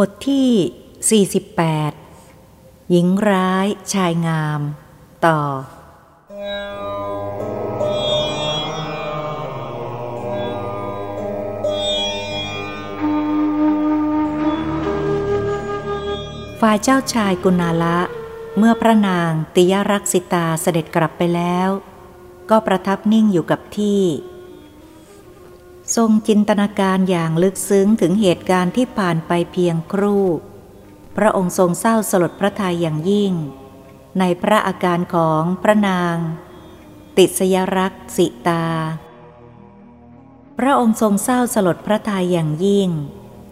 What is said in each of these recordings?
บทที่ 48 หญิงร้ายชายงาม ต่อ ฝ่ายเจ้าชายกุณาละ เมื่อพระนางติยรักษิตาเสด็จกลับไปแล้ว ก็ประทับนิ่งอยู่กับที่ ทรงจินตนาการอย่างลึกซึ้งถึงเหตุการณ์ที่ผ่านไปเพียงครู่ พระองค์ทรงเศร้าสลดพระทัยอย่างยิ่ง ในพระอาการของพระนาง ติสยรักษ์สิตา พระองค์ทรงเศร้าสลดพระทัยอย่างยิ่ง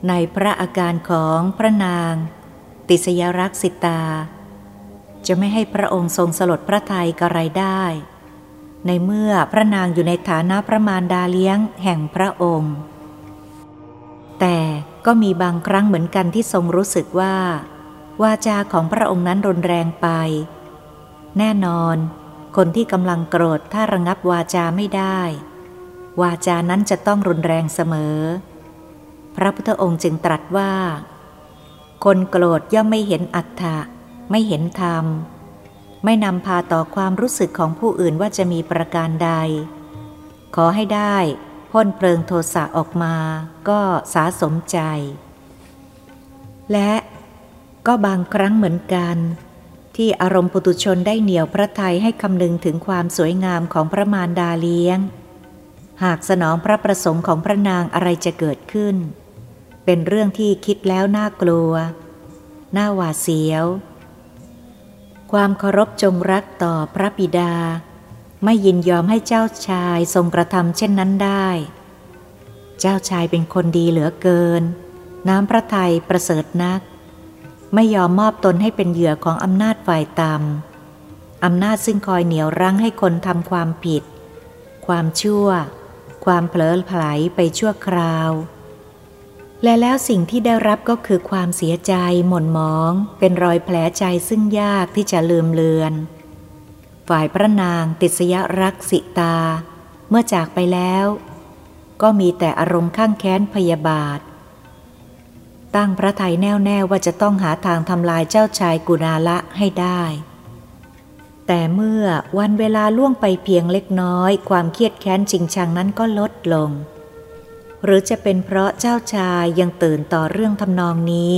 ในพระอาการของพระนาง ติสยรักษ์สิตา จะไม่ให้พระองค์ทรงสลดพระทัยกระไรได้ ในเมื่อพระนางอยู่ในฐานะพระมารดาเลี้ยงแห่งพระองค์ แต่ก็มีบางครั้งเหมือนกันที่ทรงรู้สึกว่า วาจาของพระองค์นั้นรุนแรงไป แน่นอน คนที่กำลังโกรธถ้าระงับวาจาไม่ได้ วาจานั้นจะต้องรุนแรงเสมอ พระพุทธองค์จึงตรัสว่า คนโกรธย่อมไม่เห็นอัตถะไม่เห็นธรรม ไม่นำพาต่อความรู้สึกของผู้อื่นว่าจะมีประการใด ขอให้ได้พ่นเพลิงโทสะออกมาก็สาสมใจ และก็บางครั้งเหมือนกัน ที่อารมณ์ปุตุชนได้เหนี่ยวพระทัยให้คำนึงถึงความสวยงามของพระมารดาเลี้ยง หากสนองพระประสงค์ของพระนางอะไรจะเกิดขึ้น เป็นเรื่องที่คิดแล้วน่ากลัว น่าหวาดเสียว ความเคารพจงรักต่อพระบิดา ไม่ยินยอมให้เจ้าชายทรงกระทำเช่นนั้นได้ เจ้าชายเป็นคนดีเหลือเกิน น้ำพระทัยประเสริฐนัก ไม่ยอมมอบตนให้เป็นเหยื่อของอำนาจฝ่ายต่ำอำนาจซึ่งคอยเหนียวรั้งให้คนทำความผิด ความชั่ว ความเผลอไผลไปชั่วคราว และแล้วสิ่งที่ได้รับก็คือความเสียใจหม่นหมอง เป็นรอยแผลใจซึ่งยากที่จะลืมเลือน ฝ่ายพระนางติสยรักษิตา เมื่อจากไปแล้ว ก็มีแต่อารมณ์ข้างแค้นพยาบาท ตั้งพระทัยแน่วแน่ว่าจะต้องหาทางทำลายเจ้าชายกุณาละให้ได้ แต่เมื่อวันเวลาล่วงไปเพียงเล็กน้อย ความเครียดแค้นจริงชังนั้นก็ลดลง หรือจะเป็นเพราะเจ้าชายยังตื่นต่อเรื่องทำนองนี้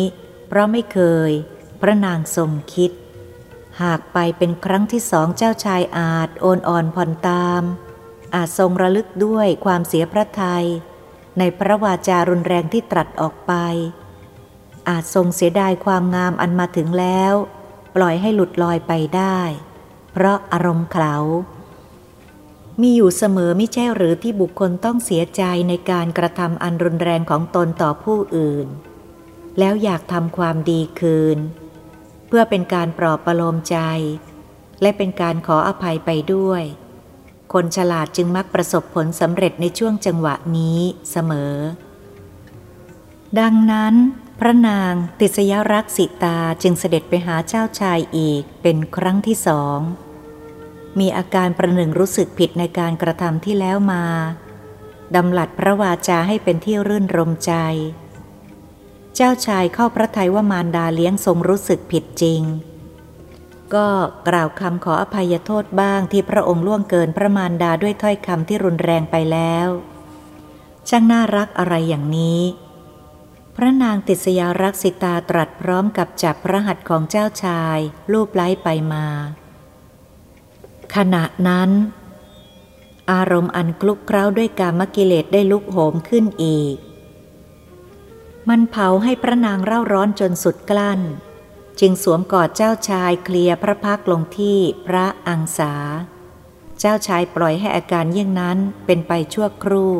เพราะไม่เคย พระนางทรงคิด หากไปเป็นครั้งที่สองเจ้าชายอาจโอนอ่อนผ่อนตาม อาจทรงระลึกด้วยความเสียพระทัยในพระวาจารุนแรงที่ตรัสออกไป อาจทรงเสียดายความงามอันมาถึงแล้ว ปล่อยให้หลุดลอยไปได้ เพราะอารมณ์เขา มีอยู่เสมอไม่ใช่หรือที่บุคคลต้องเสียใจในการกระทำอันรุนแรงของตนต่อผู้อื่น แล้วอยากทำความดีคืน เพื่อเป็นการปลอบประโลมใจ และเป็นการขออภัยไปด้วย คนฉลาดจึงมักประสบผลสำเร็จในช่วงจังหวะนี้เสมอ ดังนั้น พระนางติสยรักษิตาจึงเสด็จไปหาเจ้าชายอีกเป็นครั้งที่สอง มีอาการประหนึ่งรู้สึกผิดในการกระทำที่แล้วมาดำหลัดพระวาจาให้เป็นที่รื่นรมใจ เจ้าชายเข้าพระทัยว่ามารดาเลี้ยงทรงรู้สึกผิดจริง ก็กล่าวคำขออภัยโทษบ้างที่พระองค์ล่วงเกินพระมารดาด้วยถ้อยคำที่รุนแรงไปแล้ว ช่างน่ารักอะไรอย่างนี้ พระนางติสยารักษิตาตรัสพร้อมกับจับพระหัตถ์ของเจ้าชายลูบไล้ไปมา ขณะนั้น อารมณ์อันคลุกเคล้าด้วยกามกิเลสได้ลุกโหมขึ้นอีก มันเผาให้พระนางเร่าร้อนจนสุดกลั้น จึงสวมกอดเจ้าชายเคลียร์พระพักลงที่พระอังสา เจ้าชายปล่อยให้อาการเยี่ยงนั้นเป็นไปชั่วครู่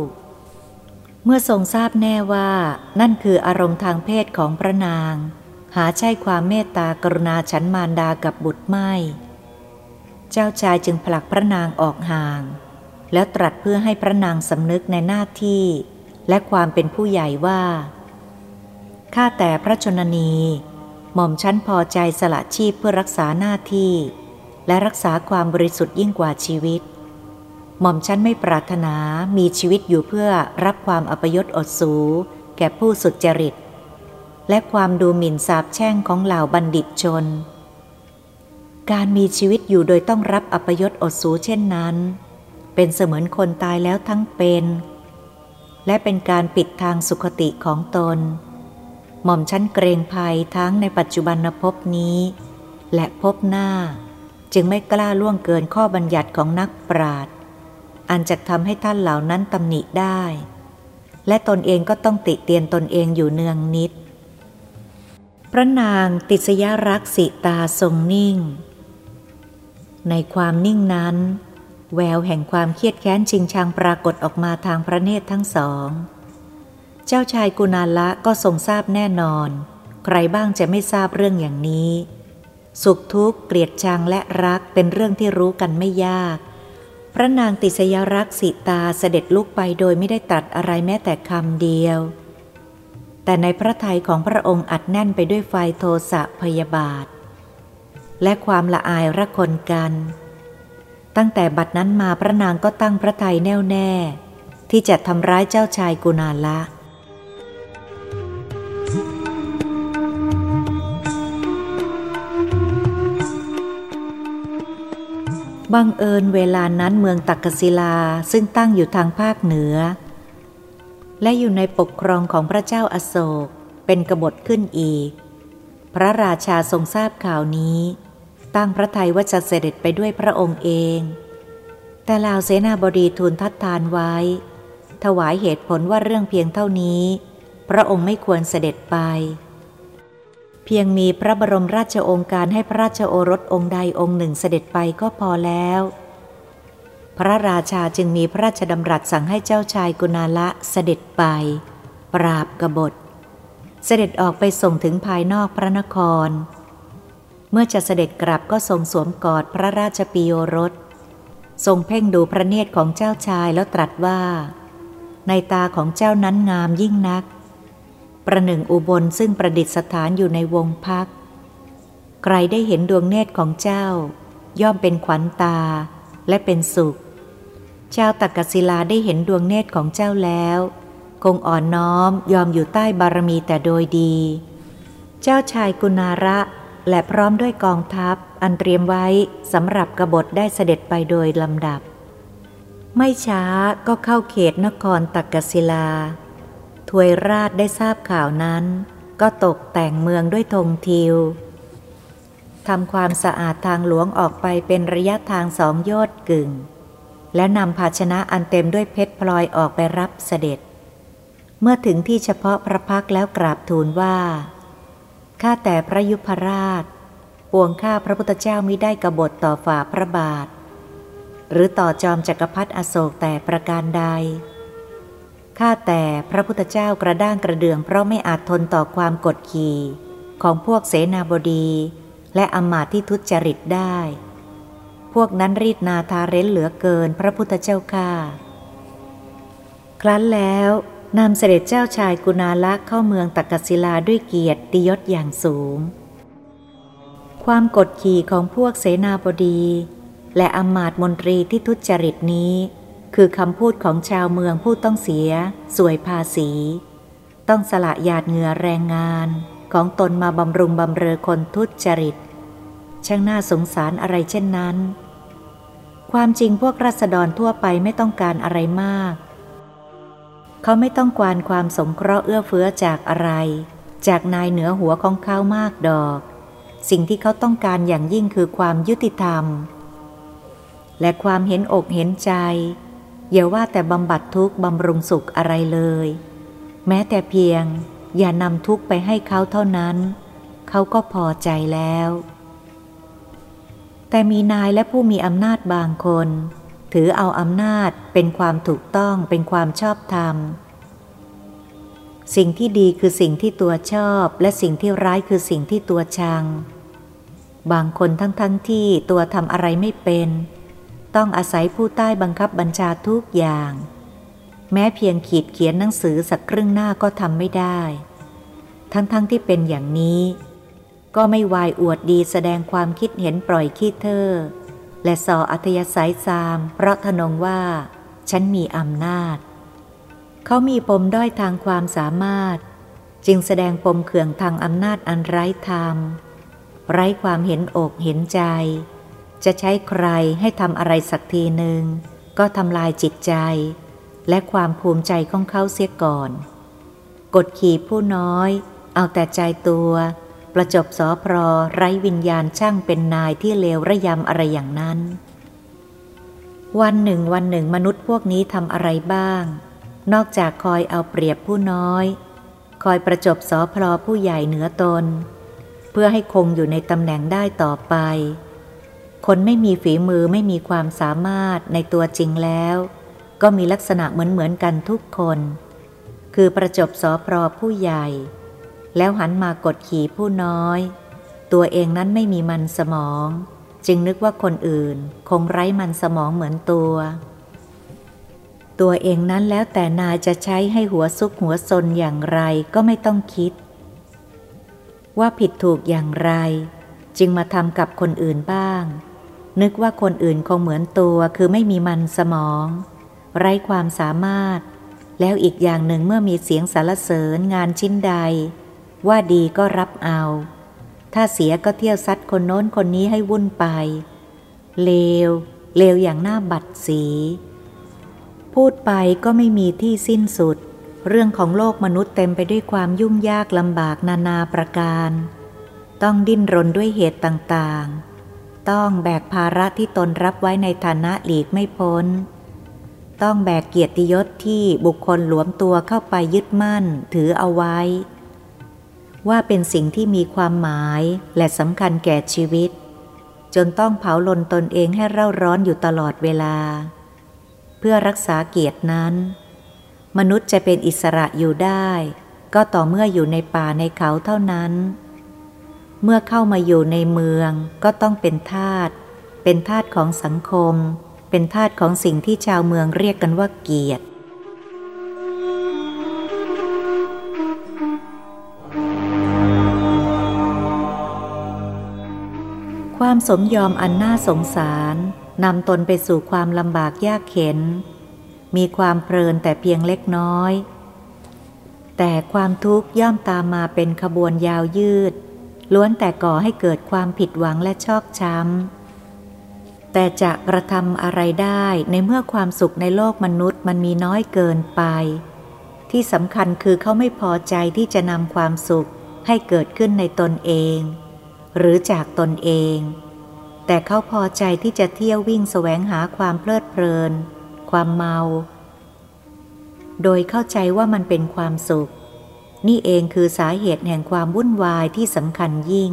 เมื่อทรงทราบแน่ว่า นั่นคืออารมณ์ทางเพศของพระนาง หาใช่ความเมตตากรุณาฉันมารดากับบุตรไม่ เจ้าชายจึงผลักพระนางออกห่าง แล้วตรัสเพื่อให้พระนางสำนึกในหน้าที่ และความเป็นผู้ใหญ่ว่า ข้าแต่พระชนนี หม่อมชั้นพอใจสละชีพเพื่อรักษาหน้าที่ และรักษาความบริสุทธิ์ยิ่งกว่าชีวิต หม่อมชั้นไม่ปรารถนามีชีวิตอยู่เพื่อรับความอัปยศอดสู แก่ผู้สุจริต และความดูหมิ่นสาบแช่งของเหล่าบัณฑิตชน การมีชีวิตอยู่โดยต้องรับอัปยศอดสูเช่นนั้น เป็นเสมือนคนตายแล้วทั้งเป็น และเป็นการปิดทางสุขติของตน หม่อมชั้นเกรงภัยทั้งในปัจจุบันภพนี้ และภพหน้า จึงไม่กล้าล่วงเกินข้อบัญญัติของนักปราชญ์อันจะทำให้ท่านเหล่านั้นตำหนิได้ และตนเองก็ต้องติเตียนตนเองอยู่เนืองนิด พระนางติสยรักษิตาทรงนิ่ง ในความนิ่งนั้น แววแห่งความเครียดแค้นชิงชังปรากฏออกมาทางพระเนตรทั้งสอง เจ้าชายกุณาละก็ทรงทราบแน่นอน ใครบ้างจะไม่ทราบเรื่องอย่างนี้ สุขทุกข์เกลียดชังและรักเป็นเรื่องที่รู้กันไม่ยาก พระนางติสยรักษิตาเสด็จลุกไปโดยไม่ได้ตัดอะไรแม้แต่คำเดียว แต่ในพระทัยของพระองค์อัดแน่นไปด้วยไฟโทสะพยาบาท และความละอายระคนกัน ตั้งแต่บัดนั้นมาพระนางก็ตั้งพระทัยแน่วแน่ ที่จะทำร้ายเจ้าชายกุณาละบังเอิญเวลานั้นเมืองตักกศิลาซึ่งตั้งอยู่ทางภาคเหนือ และอยู่ในปกครองของพระเจ้าอาโศกเป็นกบฏขึ้นอีก พระราชาทรงทราบข่าวนี้ ตั้งพระทัยว่าจะเสด็จไปด้วยพระองค์เอง แต่ลาวเสนาบดีทูลทัดทานไว้ ถวายเหตุผลว่าเรื่องเพียงเท่านี้ พระองค์ไม่ควรเสด็จไป เพียงมีพระบรมราชองค์การให้พระราชโอรสองค์ใดองค์หนึ่งเสด็จไปก็พอแล้ว พระราชาจึงมีพระราชดำรัสสั่งให้เจ้าชายกุณาละเสด็จไป ปราบกบฏ เสด็จออกไปส่งถึงภายนอกพระนคร เมื่อจะเสด็จกลับก็ทรงสวมกอดพระราชปิโยรส ทรงเพ่งดูพระเนตรของเจ้าชายแล้วตรัสว่า ในตาของเจ้านั้นงามยิ่งนัก ประหนึ่งอุบลซึ่งประดิษฐานอยู่ในวงพัก ใครได้เห็นดวงเนตรของเจ้า ย่อมเป็นขวัญตาและเป็นสุขเจ้าตักกศิลาได้เห็นดวงเนตรของเจ้าแล้ว คงอ่อนน้อมยอมอยู่ใต้บารมีแต่โดยดี เจ้าชายกุณาระ และพร้อมด้วยกองทัพ อันเตรียมไว้สำหรับกบฏได้เสด็จไปโดยลำดับ ไม่ช้าก็เข้าเขตนครตักกศิลา ถวยราชได้ทราบข่าวนั้น ก็ตกแต่งเมืองด้วยธงทิวทำความสะอาดทางหลวงออกไปเป็นระยะทางสองโยชน์กึ่ง และนำภาชนะอันเต็มด้วยเพชรพลอยออกไปรับเสด็จ เมื่อถึงที่เฉพาะพระพักแล้วกราบทูลว่า ข้าแต่พระยุพราช ปวงข้าพระพุทธเจ้ามิได้กบฏต่อฝ่าพระบาท หรือต่อจอมจักรพรรดิอโศกแต่ประการใด ข้าแต่พระพุทธเจ้ากระด้างกระเดืองเพราะไม่อาจทนต่อความกดขี่ของพวกเสนาบดี และอมาตที่ทุจริตได้ พวกนั้นรีดนาทาเร้นเหลือเกินพระพุทธเจ้าข้าครั้นแล้ว นำเสด็จเจ้าชายกุณาละเข้าเมืองตักกศิลาด้วยเกียรติยศอย่างสูง ความกดขี่ของพวกเสนาบดี และอมาตมนตรีที่ทุจริตนี้ คือคำพูดของชาวเมืองผู้ต้องเสีย สวยภาษี ต้องสละหยาดเหงื่อแรงงานของตนมาบำรุงบำเรอคนทุจริต ช่างน่าสงสารอะไรเช่นนั้น ความจริงพวกรัษฎรทั่วไปไม่ต้องการอะไรมาก เขาไม่ต้องการความสงเคราะห์เอื้อเฟื้อจากอะไร จากนายเหนือหัวของเขามากดอก สิ่งที่เขาต้องการอย่างยิ่งคือความยุติธรรม และความเห็นอกเห็นใจ อย่าว่าแต่บำบัดทุกข์บำรุงสุขอะไรเลย แม้แต่เพียง อย่านำทุกข์ไปให้เขาเท่านั้น เขาก็พอใจแล้ว แต่มีนายและผู้มีอำนาจบางคน ถือเอาอำนาจเป็นความถูกต้องเป็นความชอบธรรม สิ่งที่ดีคือสิ่งที่ตัวชอบและสิ่งที่ร้ายคือสิ่งที่ตัวชัง บางคนทั้งทั้งที่ตัวทำอะไรไม่เป็น ต้องอาศัยผู้ใต้บังคับบัญชาทุกอย่าง แม้เพียงขีดเขียนหนังสือสักครึ่งหน้าก็ทำไม่ได้ ทั้งๆทที่เป็นอย่างนี้ ก็ไม่วายอวดดีแสดงความคิดเห็นปล่อยขี้เธอ และส่ออัธยาศัยซาม เพราะทนงว่า ฉันมีอำนาจ เขามีปมด้อยทางความสามารถ จึงแสดงปมเขื่องทางอำนาจอันไร้ธรรม ไร้ความเห็นอกเห็นใจ จะใช้ใครให้ทำอะไรสักทีหนึ่ง ก็ทำลายจิตใจ และความภูมิใจของเขาเสียก่อน กดขี่ผู้น้อย เอาแต่ใจตัว ประจบสอพรไร้วิญญาณช่างเป็นนายที่เลวระยำอะไรอย่างนั้น วันหนึ่งวันหนึ่งมนุษย์พวกนี้ทำอะไรบ้าง นอกจากคอยเอาเปรียบผู้น้อย คอยประจบสอพลอผู้ใหญ่เหนือตน เพื่อให้คงอยู่ในตำแหน่งได้ต่อไป คนไม่มีฝีมือไม่มีความสามารถในตัวจริงแล้ว ก็มีลักษณะเหมือนเหมือนกันทุกคน คือประจบสอพลอผู้ใหญ่ แล้วหันมากดขี่ผู้น้อย ตัวเองนั้นไม่มีมันสมอง จึงนึกว่าคนอื่น คงไร้มันสมองเหมือนตัว ตัวเองนั้นแล้วแต่นายจะใช้ให้หัวซุกหัวซนอย่างไรก็ไม่ต้องคิด ว่าผิดถูกอย่างไร จึงมาทำกับคนอื่นบ้าง นึกว่าคนอื่นคงเหมือนตัวคือไม่มีมันสมอง ไร้ความสามารถ แล้วอีกอย่างหนึ่งเมื่อมีเสียงสารเสริญงานชิ้นใด ว่าดีก็รับเอา ถ้าเสียก็เที่ยวซัดคนโน้นคนนี้ให้วุ่นไป เลว เลวอย่างหน้าบัดสี พูดไปก็ไม่มีที่สิ้นสุด เรื่องของโลกมนุษย์เต็มไปด้วยความยุ่งยากลำบากนานาประการ ต้องดิ้นรนด้วยเหตุต่างๆ ต้องแบกภาระที่ตนรับไว้ในฐานะหลีกไม่พ้นต้องแบกเกียรติยศที่บุคคลหลวมตัวเข้าไปยึดมั่นถือเอาไว้ ว่าเป็นสิ่งที่มีความหมายและสำคัญแก่ชีวิต จนต้องเผาลนตนเองให้เร่าร้อนอยู่ตลอดเวลา เพื่อรักษาเกียรตินั้น มนุษย์จะเป็นอิสระอยู่ได้ ก็ต่อเมื่ออยู่ในป่าในเขาเท่านั้น เมื่อเข้ามาอยู่ในเมืองก็ต้องเป็นทาสเป็นทาสของสังคม เป็นทาสของสิ่งที่ชาวเมืองเรียกกันว่าเกียรติ สมยอมอันน่าสงสารนำตนไปสู่ความลำบากยากเข็น มีความเพลินแต่เพียงเล็กน้อย แต่ความทุกข์ย่อมตามมาเป็นขบวนยาวยืด ล้วนแต่ก่อให้เกิดความผิดหวังและชอกช้ำ แต่จะกระทำอะไรได้ในเมื่อความสุขในโลกมนุษย์มันมีน้อยเกินไป ที่สำคัญคือเขาไม่พอใจที่จะนำความสุขให้เกิดขึ้นในตนเอง หรือจากตนเอง แต่เขาพอใจที่จะเที่ยววิ่งแสวงหาความเพลิดเพลิน ความเมา โดยเข้าใจว่ามันเป็นความสุข นี่เองคือสาเหตุแห่งความวุ่นวายที่สำคัญยิ่ง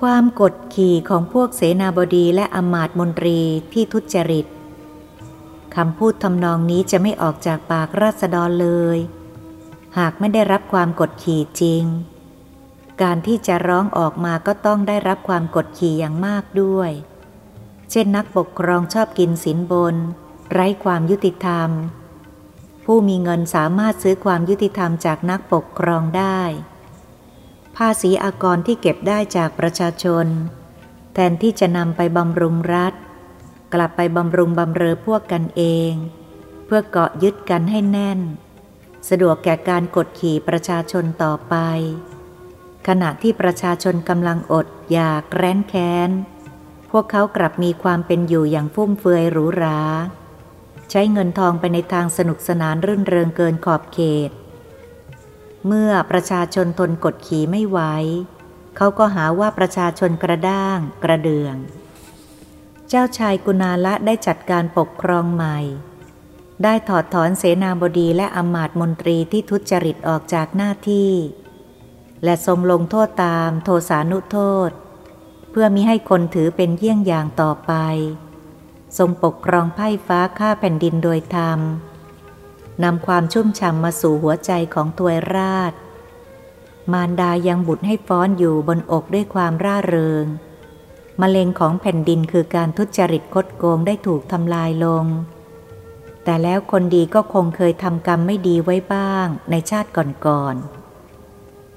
ความกดขี่ของพวกเสนาบดีและอมาตมนตรีที่ทุจริตคำพูดทำนองนี้จะไม่ออกจากปากราษฎรเลย หากไม่ได้รับความกดขี่จริง การที่จะร้องออกมาก็ต้องได้รับความกดขี่อย่างมากด้วย เช่นนักปกครองชอบกินสินบน ไร้ความยุติธรรม ผู้มีเงินสามารถซื้อความยุติธรรมจากนักปกครองได้ ภาษีอากรที่เก็บได้จากประชาชน แทนที่จะนำไปบำรุงรัฐ กลับไปบำรุงบำเรอพวกกันเอง เพื่อเกาะยึดกันให้แน่น สะดวกแก่การกดขี่ประชาชนต่อไป ขณะที่ประชาชนกำลังอดอยากแร้นแค้น พวกเขากลับมีความเป็นอยู่อย่างฟุ่มเฟือยหรูหรา ใช้เงินทองไปในทางสนุกสนานรื่นเริงเกินขอบเขต เมื่อประชาชนทนกดขี่ไม่ไหวเขาก็หาว่าประชาชนกระด้างกระเดือง เจ้าชายกุณาละได้จัดการปกครองใหม่ ได้ถอดถอนเสนาบดีและอมาตย์มนตรีที่ทุจริตออกจากหน้าที่ และทรงลงโทษตามโทสานุโทษ เพื่อมิให้คนถือเป็นเยี่ยงอย่างต่อไป ทรงปกครองไพ่ฟ้าข้าแผ่นดินโดยธรรมนำความชุ่มฉ่ำมาสู่หัวใจของตัวราช มารดายังบุตรให้ฟ้อนอยู่บนอกด้วยความร่าเริงมะเร็งของแผ่นดินคือการทุจริตคดโกงได้ถูกทำลายลง แต่แล้วคนดีก็คงเคยทำกรรมไม่ดีไว้บ้างในชาติก่อนๆ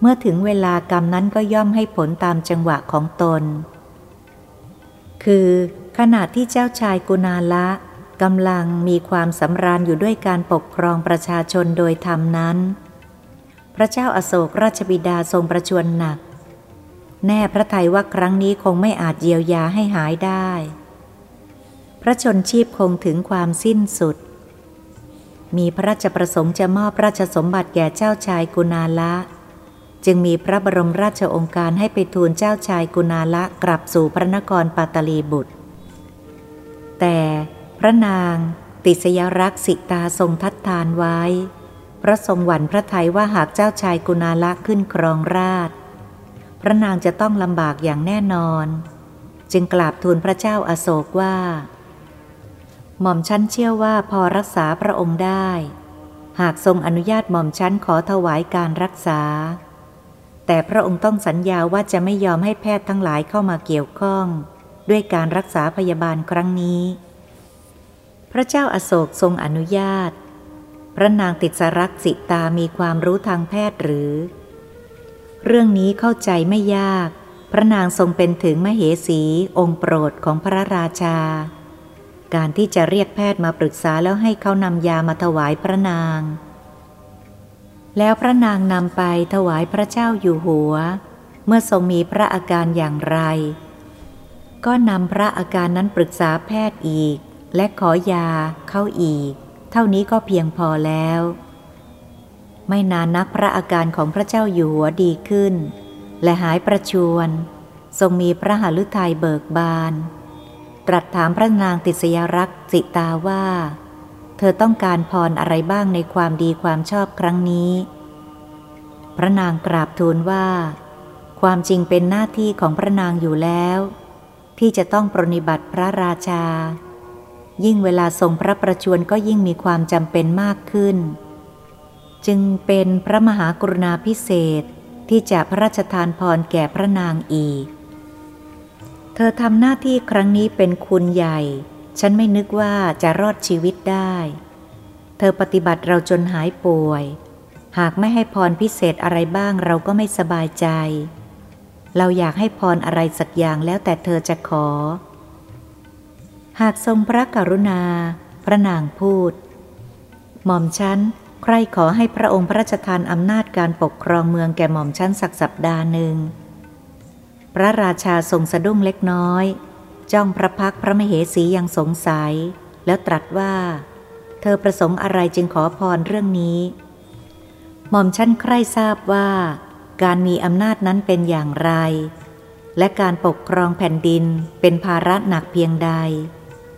เมื่อถึงเวลากรรมนั้นก็ย่อมให้ผลตามจังหวะของตน คือขณะที่เจ้าชายกุณาละกำลังมีความสำราญอยู่ด้วยการปกครองประชาชนโดยธรรมนั้น พระเจ้าอาโศกราชบิดาทรงประชวรหนัก แน่พระทัยว่าครั้งนี้คงไม่อาจเยียวยาให้หายได้ พระชนชีพคงถึงความสิ้นสุด มีพระราชประสงค์จะมอบราชสมบัติแก่เจ้าชายกุณาละ จึงมีพระบรมราชองค์การให้ไปทูลเจ้าชายกุณาละกลับสู่พระนครปัตตลีบุตร แต่พระนางติสยรักษ์สิตาทรงทัดทานไว้ พระทรงหวั่นพระทัยว่าหากเจ้าชายกุณาละขึ้นครองราช พระนางจะต้องลำบากอย่างแน่นอน จึงกราบทูลพระเจ้าอาโศกว่า หม่อมชั้นเชื่อว่าพอรักษาพระองค์ได้ หากทรงอนุญาตหม่อมชั้นขอถวายการรักษา แต่พระองค์ต้องสัญญาว่าจะไม่ยอมให้แพทย์ทั้งหลายเข้ามาเกี่ยวข้อง ด้วยการรักษาพยาบาลครั้งนี้ พระเจ้าอาโศกทรงอนุญาต พระนางติดสรักสิตามีความรู้ทางแพทย์หรือ เรื่องนี้เข้าใจไม่ยาก พระนางทรงเป็นถึงมเหสีองค์โปรดของพระราชา การที่จะเรียกแพทย์มาปรึกษาแล้วให้เขานำยามาถวายพระนาง แล้วพระนางนำไปถวายพระเจ้าอยู่หัว เมื่อทรงมีพระอาการอย่างไร ก็นำพระอาการนั้นปรึกษาแพทย์อีก และขอยาเข้าอีก เท่านี้ก็เพียงพอแล้ว ไม่นานนักพระอาการของพระเจ้าอยู่หัวดีขึ้น และหายประชวน ทรงมีพระหฤทัยเบิกบาน ตรัสถามพระนางติสยรักษ์สิตาว่า เธอต้องการพรอะไรบ้างในความดีความชอบครั้งนี้ พระนางกราบทูลว่า ความจริงเป็นหน้าที่ของพระนางอยู่แล้ว ที่จะต้องปรนิบัติพระราชา ยิ่งเวลาทรงพระประชวรก็ยิ่งมีความจำเป็นมากขึ้น จึงเป็นพระมหากรุณาพิเศษที่จะพระราชทานพรแก่พระนางอีก เธอทำหน้าที่ครั้งนี้เป็นคุณใหญ่ ฉันไม่นึกว่าจะรอดชีวิตได้ เธอปฏิบัติเราจนหายป่วย หากไม่ให้พรพิเศษอะไรบ้างเราก็ไม่สบายใจ เราอยากให้พรอะไรสักอย่างแล้วแต่เธอจะขอ หากทรงพระกรุณา พระนางพูด หม่อมชั้นใครขอให้พระองค์พระราชทานอำนาจการปกครองเมืองแก่หม่อมชั้นสักสัปดาห์หนึ่ง พระราชาทรงสะดุ้งเล็กน้อย จ้องพระพักพระมเหสียังสงสัย แล้วตรัสว่า เธอประสงค์อะไรจึงขอพรเรื่องนี้ หม่อมชั้นใคร่ทราบว่า การมีอำนาจนั้นเป็นอย่างไร และการปกครองแผ่นดินเป็นภาระหนักเพียงใด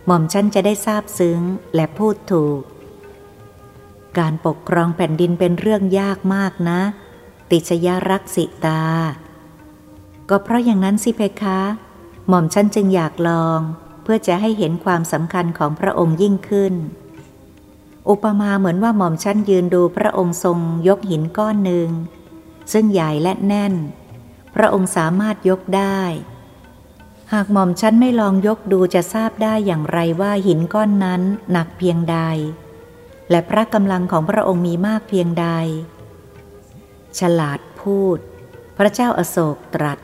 หม่อมฉันจะได้ทราบซึ้งและพูดถูก การปกครองแผ่นดินเป็นเรื่องยากมากนะ ติชยรักษิตา ก็เพราะอย่างนั้นสิเพคะ หม่อมฉันจึงอยากลองเพื่อจะให้เห็นความสำคัญของพระองค์ยิ่งขึ้น อุปมาเหมือนว่าหม่อมฉันยืนดูพระองค์ทรงยกหินก้อนหนึ่ง ซึ่งใหญ่และแน่น พระองค์สามารถยกได้ หากหม่อมฉันไม่ลองยกดูจะทราบได้อย่างไรว่าหินก้อนนั้นหนักเพียงใด และพระกำลังของพระองค์มีมากเพียงใด ฉลาดพูด พระเจ้าอาโศกตรัส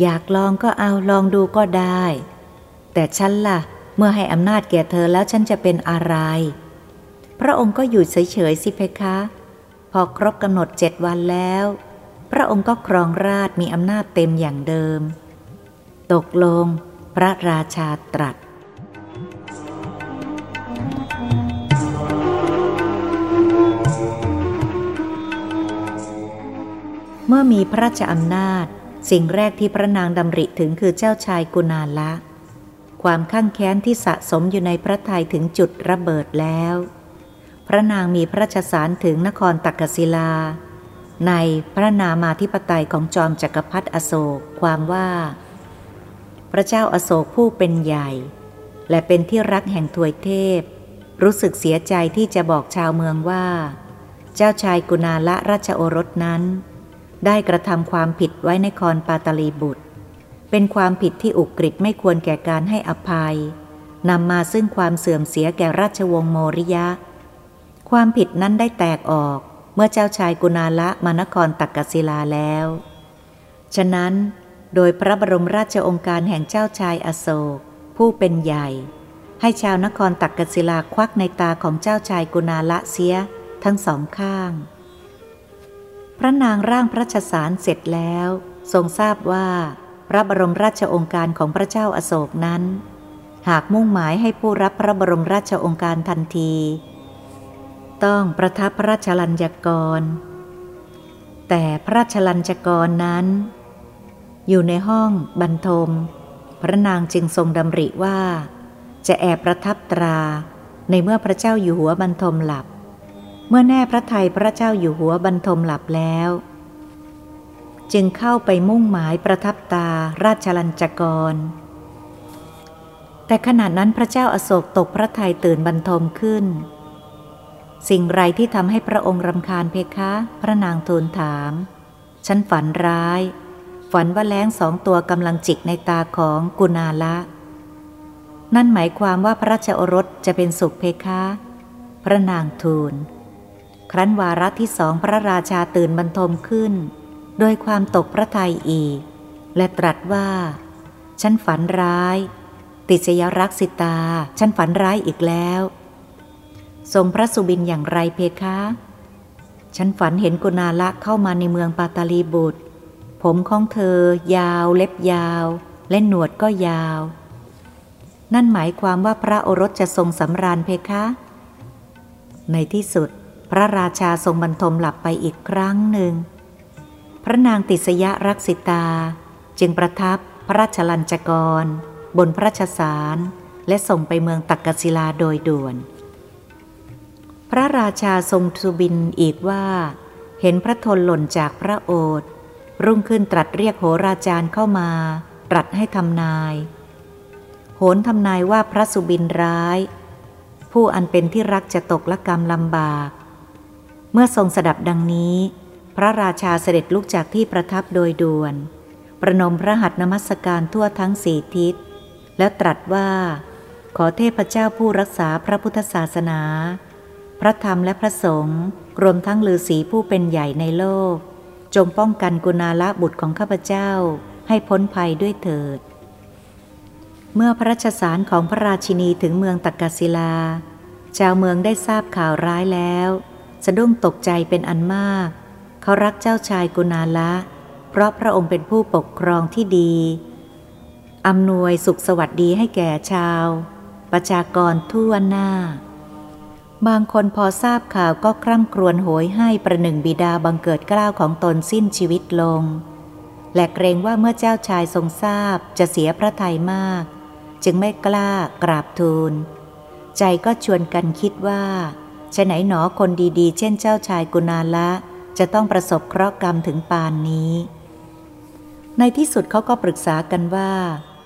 อยากลองก็เอาลองดูก็ได้ แต่ฉันละ่ะ เมื่อให้อำนาจแก่เธอแล้วฉันจะเป็นอะไร พระองค์ก็อยู่เฉยๆสิเพคะ พอครบกำหนดเจ็ดวันแล้ว พระองค์ก็ครองราชมีอำนาจเต็มอย่างเดิม ตกลง พระราชาตรัสเมื่อมีพระราชอำนาจ สิ่งแรกที่พระนางดำริถึงคือเจ้าชายกุณาละ ความข้างแค้นที่สะสมอยู่ในพระทัยถึงจุดระเบิดแล้ว พระนางมีพระราชสารถึงนครตักกศิลา ในพระนามาธิปไตยของจอมจักรพรรดิอโศกความว่า พระเจ้าอโศกผู้เป็นใหญ่ และเป็นที่รักแห่งถวยเทพ รู้สึกเสียใจที่จะบอกชาวเมืองว่า เจ้าชายกุณาละราชโอรสนั้น ได้กระทำความผิดไว้ในคอนปาตลีบุตร เป็นความผิดที่อุกฤษไม่ควรแก่การให้อภัยนำมาซึ่งความเสื่อมเสียแก่ราชวงศ์โมริยะ ความผิดนั้นได้แตกออกเมื่อเจ้าชายกุณาละมานครตักกศิลาแล้ว ฉะนั้น โดยพระบรมราชองค์การแห่งเจ้าชายอโศก ผู้เป็นใหญ่ ให้ชาวนครตักกศิลาควักในตาของเจ้าชายกุณาละเสียทั้งสองข้าง พระนางร่างพระราชสารเสร็จแล้ว ทรงทราบว่า พระบรมราชองค์การของพระเจ้าอาโศกนั้น หากมุ่งหมายให้ผู้รับพระบรมราชองค์การทันที ต้องประทับพระราชลัญญกร แต่พระราชลัญจกรนั้น อยู่ในห้องบรรทม พระนางจึงทรงดำริว่า จะแอบประทับตราในเมื่อพระเจ้าอยู่หัวบรรทมหลับ เมื่อแน่พระไทยพระเจ้าอยู่หัวบรรทมหลับแล้ว จึงเข้าไปมุ่งหมายประทับตาราชลัญจกร แต่ขณะนั้นพระเจ้าอาโศกตกพระไทยตื่นบรรทมขึ้น สิ่งไรที่ทำให้พระองค์รำคาญเพคะ พระนางทูลถาม ฉันฝันร้าย ฝันว่าแล้งสองตัวกำลังจิกในตาของกุณาละนั่นหมายความว่าพระราชโอรสจะเป็นสุขเพคะ พระนางทูล ครั้นวาระที่สองพระราชาตื่นบรรทมขึ้น โดยความตกพระทัยอีก และตรัสว่า ฉันฝันร้าย ติสยรักษิตา ฉันฝันร้ายอีกแล้ว ทรงพระสุบินอย่างไรเพคะ ฉันฝันเห็นกุณาละเข้ามาในเมืองปาตาลีบุตร ผมของเธอ ยาว เล็บยาว และหนวดก็ยาว นั่นหมายความว่าพระโอรสจะทรงสำราญเพคะ ในที่สุด พระราชาทรงบรรทมหลับไปอีกครั้งหนึ่ง พระนางติสยะรักษิตา จึงประทับพระราชลัญจกร บนพระราชสารและส่งไปเมืองตักกศิลาโดยด่วน พระราชาทรงสุบินอีกว่า เห็นพระทนหล่นจากพระโอษฐ์รุ่งขึ้นตรัสเรียกโหราจารย์เข้ามา ตรัสให้ทำนาย โหนทำนายว่าพระสุบินร้าย ผู้อันเป็นที่รักจะตกละกรรมลำบาก เมื่อทรงสดับดังนี้ พระราชาเสด็จลุกจากที่ประทับโดยด่วน ประนมพระหัตถ์นมัสการทั่วทั้งสี่ทิศ แล้วตรัสว่า ขอเทพเจ้าผู้รักษาพระพุทธศาสนา พระธรรมและพระสงฆ์รวมทั้งฤาษีผู้เป็นใหญ่ในโลก จงป้องกันกุณาละบุตรของข้าพเจ้าให้พ้นภัยด้วยเถิด เมื่อพระราชสารของพระราชินีถึงเมืองตักกศิลา ชาวเมืองได้ทราบข่าวร้ายแล้ว สะดุ้งตกใจเป็นอันมาก เขารักเจ้าชายกุณาละ เพราะพระองค์เป็นผู้ปกครองที่ดีอำนวยสุขสวัสดีให้แก่ชาว ประชากรทั่วหน้า บางคนพอทราบข่าวก็คร่ำครวญโหยให้ประหนึ่งบิดาบังเกิดกล้าวของตนสิ้นชีวิตลง และเกรงว่าเมื่อเจ้าชายทรงทราบจะเสียพระทัยมาก จึงไม่กล้ากราบทูล ใจก็ชวนกันคิดว่า จะไหนหนอคนดีๆ เช่นเจ้าชายกุณาละ จะต้องประสบเคราะห์กรรมถึงปานนี้ ในที่สุดเขาก็ปรึกษากันว่า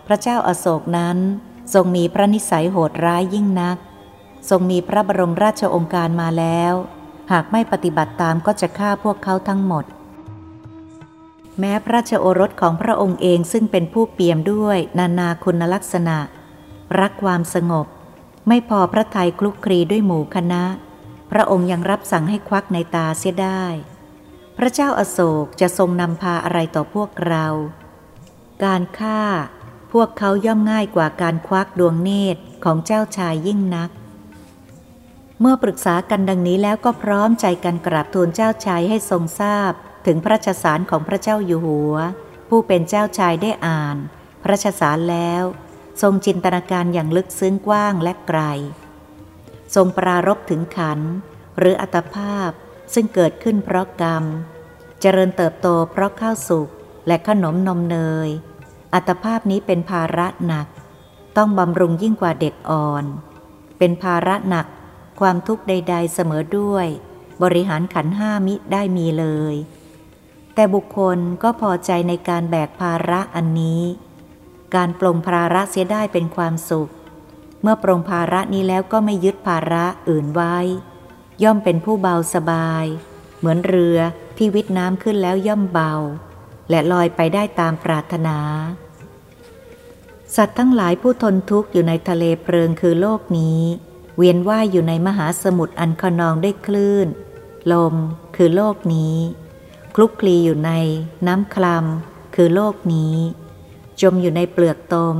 พระเจ้าอาโศกนั้น ทรงมีพระนิสัยโหดร้ายยิ่งนัก ทรงมีพระบรมราชองค์การมาแล้ว หากไม่ปฏิบัติตามก็จะฆ่าพวกเขาทั้งหมด แม้พระราชโอรสของพระองค์เองซึ่งเป็นผู้เปี่ยมด้วยนานาคุณลักษณะ รักความสงบไม่พอพระทัยคลุกคลีด้วยหมู่คณะ พระองค์ยังรับสั่งให้ควักในตาเสียได้ พระเจ้าอาโศกจะทรงนำพาอะไรต่อพวกเรา การฆ่า พวกเขาย่อมง่ายกว่าการควักดวงเนตรของเจ้าชายยิ่งนัก เมื่อปรึกษากันดังนี้แล้วก็พร้อมใจกันกราบทูลเจ้าชายให้ทรงทราบ ถึงพระราชสารของพระเจ้าอยู่หัว ผู้เป็นเจ้าชายได้อ่าน พระราชสารแล้ว ทรงจินตนาการอย่างลึกซึ้งกว้างและไกล ทรงปรารบถึงขัน หรืออัตภาพซึ่งเกิดขึ้นเพราะกรรม เจริญเติบโตเพราะข้าวสุกและขนมนมเนย อัตภาพนี้เป็นภาระหนัก ต้องบำรุงยิ่งกว่าเด็กอ่อน เป็นภาระหนัก ความทุกข์ใด ๆ เสมอด้วย บริหารขันห้ามิได้มีเลย แต่บุคคลก็พอใจในการแบกภาระอันนี้ การปลงภาระเสียได้เป็นความสุข เมื่อปรงภาระนี้แล้วก็ไม่ยึดภาระอื่นไว้ ย่อมเป็นผู้เบาสบาย เหมือนเรือที่วิทน้ำขึ้นแล้วย่อมเบา และลอยไปได้ตามปรารถนา สัตว์ทั้งหลายผู้ทนทุกข์อยู่ในทะเลเพลิงคือโลกนี้ เวียนว่ายอยู่ในมหาสมุทรอันขนองได้คลื่น ลมคือโลกนี้คลุกคลีอยู่ในน้ำคลำคือโลกนี้ จมอยู่ในเปลือกตม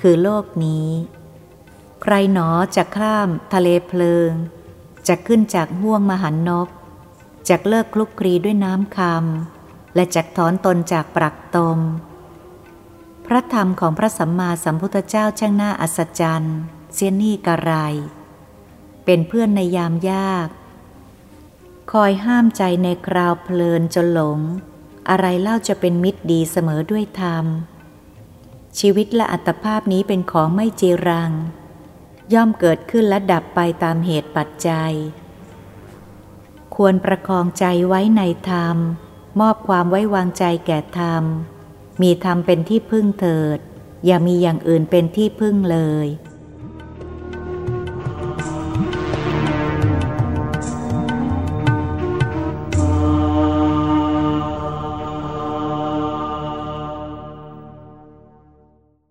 คือโลกนี้ ใครหนอจะข้ามทะเลเพลิง จะขึ้นจากห่วงมหันนบจากเลิกคลุกคลีด้วยน้ำคำและจากถอนตนจากปรักตม พระธรรมของพระสัมมาสัมพุทธเจ้าช่างน่าอัศจรรย์เสียนี่กระไร เป็นเพื่อนในยามยาก คอยห้ามใจในคราวเพลินจนหลง อะไรเล่าจะเป็นมิตรดีเสมอด้วยธรรม ชีวิตและอัตภาพนี้เป็นของไม่จีรัง ย่อมเกิดขึ้นและดับไปตามเหตุปัจจัย ควรประคองใจไว้ในธรรม มอบความไว้วางใจแก่ธรรม มีธรรมเป็นที่พึ่งเถิด อย่ามีอย่างอื่นเป็นที่พึ่งเลย